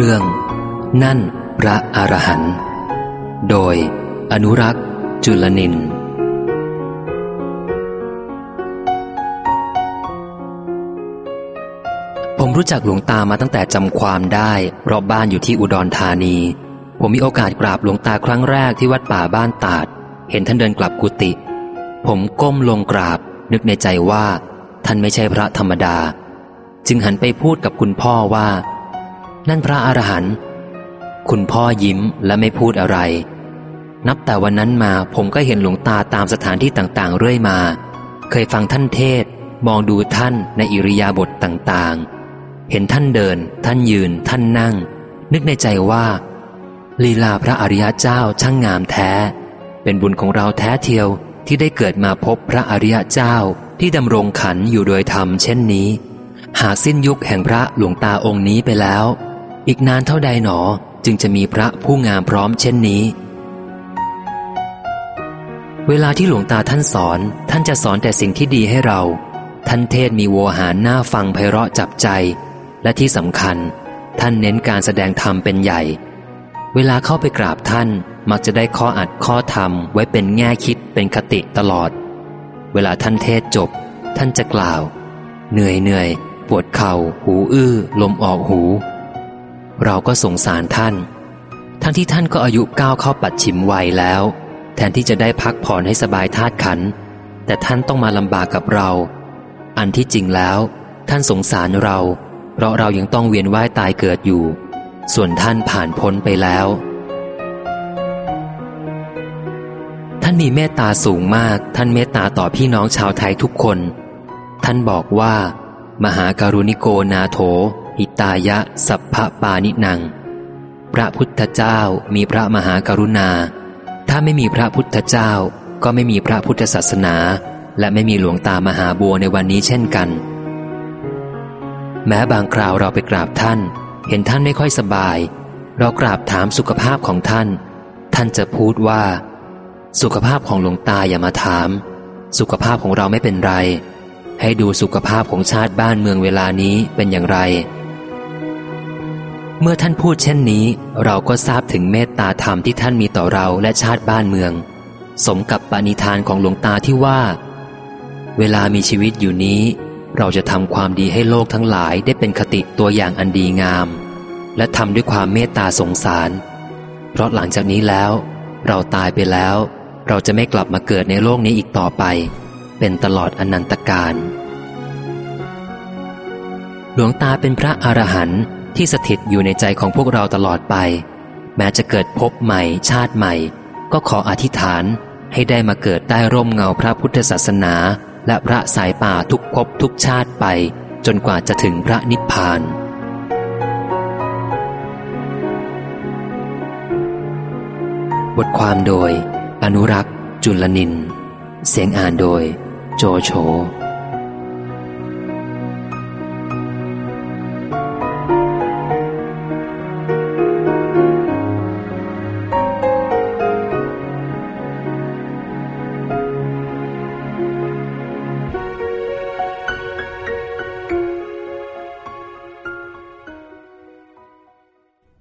เรื่อง นั่นพระอรหันต์โดย อนุรักษ์ จุลนิน ผมรู้จักหลวงตามาตั้งแต่จำความได้ รอบบ้านอยู่ที่อุดรธานี ผมมีโอกาสกราบหลวงตาครั้งแรกที่วัดป่าบ้านตาด เห็นท่านเดินกลับกุฏิผมก้มลงกราบ นึกในใจว่า ท่านไม่ใช่พระธรรมดา จึงหันไปพูดกับคุณพ่อว่า นั่นพระอรหันต์คุณพ่อยิ้มและไม่พูดอะไร นับแต่วันนั้นมาผมก็เห็นหลวงตาตามสถานที่ต่างๆ เรื่อยมา เคยฟังท่านเทศ มองดูท่านในอิริยาบถต่างๆ เห็นท่านเดิน ท่านยืน ท่านนั่ง นึกในใจว่า ลีลาพระอริยเจ้าช่างงามแท้ เป็นบุญของเราแท้เทียวที่ได้เกิดมาพบพระอริยเจ้าที่ดำรงขันอยู่โดยธรรมเช่นนี้ หากสิ้นยุคแห่งพระหลวงตาองค์นี้ไปแล้ว อีกนานเท่าใดหนอจึงจะมีพระผู้งามพร้อมเช่นนี้ เวลาที่หลวงตาท่านสอน ท่านจะสอนแต่สิ่งที่ดีให้เรา ท่านเทศมีโวหารหน้าฟังไพเราะจับใจ และที่สำคัญ ท่านเน้นการแสดงธรรมเป็นใหญ่ เวลาเข้าไปกราบท่าน มักจะได้ข้ออัดข้อธรรมไว้เป็นแง่คิดเป็นคติตลอด เวลาท่านเทศจบ ท่านจะกล่าว เหนื่อยเหนื่อยปวดเข่าหูอื้อ ลมออกหู เราก็สงสารท่าน ทั้งที่ท่านก็อายุก้าวเข้าปัดฉิมวัยแล้ว แทนที่จะได้พักผ่อนให้สบายธาตุขัน แต่ท่านต้องมาลำบากกับเรา อันที่จริงแล้ว ท่านสงสารเรา เพราะเรายังต้องเวียนว่ายตายเกิดอยู่ ส่วนท่านผ่านพ้นไปแล้ว ท่านมีเมตตาสูงมาก ท่านเมตตาต่อพี่น้องชาวไทยทุกคน ท่านบอกว่า มหาการุณิโกนาโถ หิตายะ สัพพปานินัง พระพุทธเจ้ามีพระมหากรุณา ถ้าไม่มีพระพุทธเจ้า ก็ไม่มีพระพุทธศาสนา และไม่มีหลวงตามหาบัวในวันนี้เช่นกัน แม้บางคราวเราไปกราบท่าน เห็นท่านไม่ค่อยสบาย เรากราบถามสุขภาพของท่าน ท่านจะพูดว่า สุขภาพของหลวงตาอย่ามาถาม สุขภาพของเราไม่เป็นไรให้ดูสุขภาพของชาติบ้านเมืองเวลานี้เป็นอย่างไร เมื่อท่านพูดเช่นนี้ เราก็ทราบถึงเมตตาธรรมที่ท่านมีต่อเราและชาติบ้านเมือง สมกับปณิธานของหลวงตาที่ว่า เวลามีชีวิตอยู่นี้ เราจะทำความดีให้โลกทั้งหลายได้เป็นคติตัวอย่างอันดีงาม และทำด้วยความเมตตาสงสาร เพราะหลังจากนี้แล้ว เราตายไปแล้ว เราจะไม่กลับมาเกิดในโลกนี้อีกต่อไป เป็นตลอดอนันตการหลวงตาเป็นพระอรหันต์ ที่สถิตอยู่ในใจของพวกเราตลอดไป แม้จะเกิดพบใหม่ ชาติใหม่ ก็ขออธิษฐานให้ได้มาเกิดใต้ร่มเงาพระพุทธศาสนา และพระสายป่าทุกภพทุกชาติไป จนกว่าจะถึงพระนิพพานบทความโดย อนุรักษ์ จุลนิน เสียงอ่านโดย โจโฉ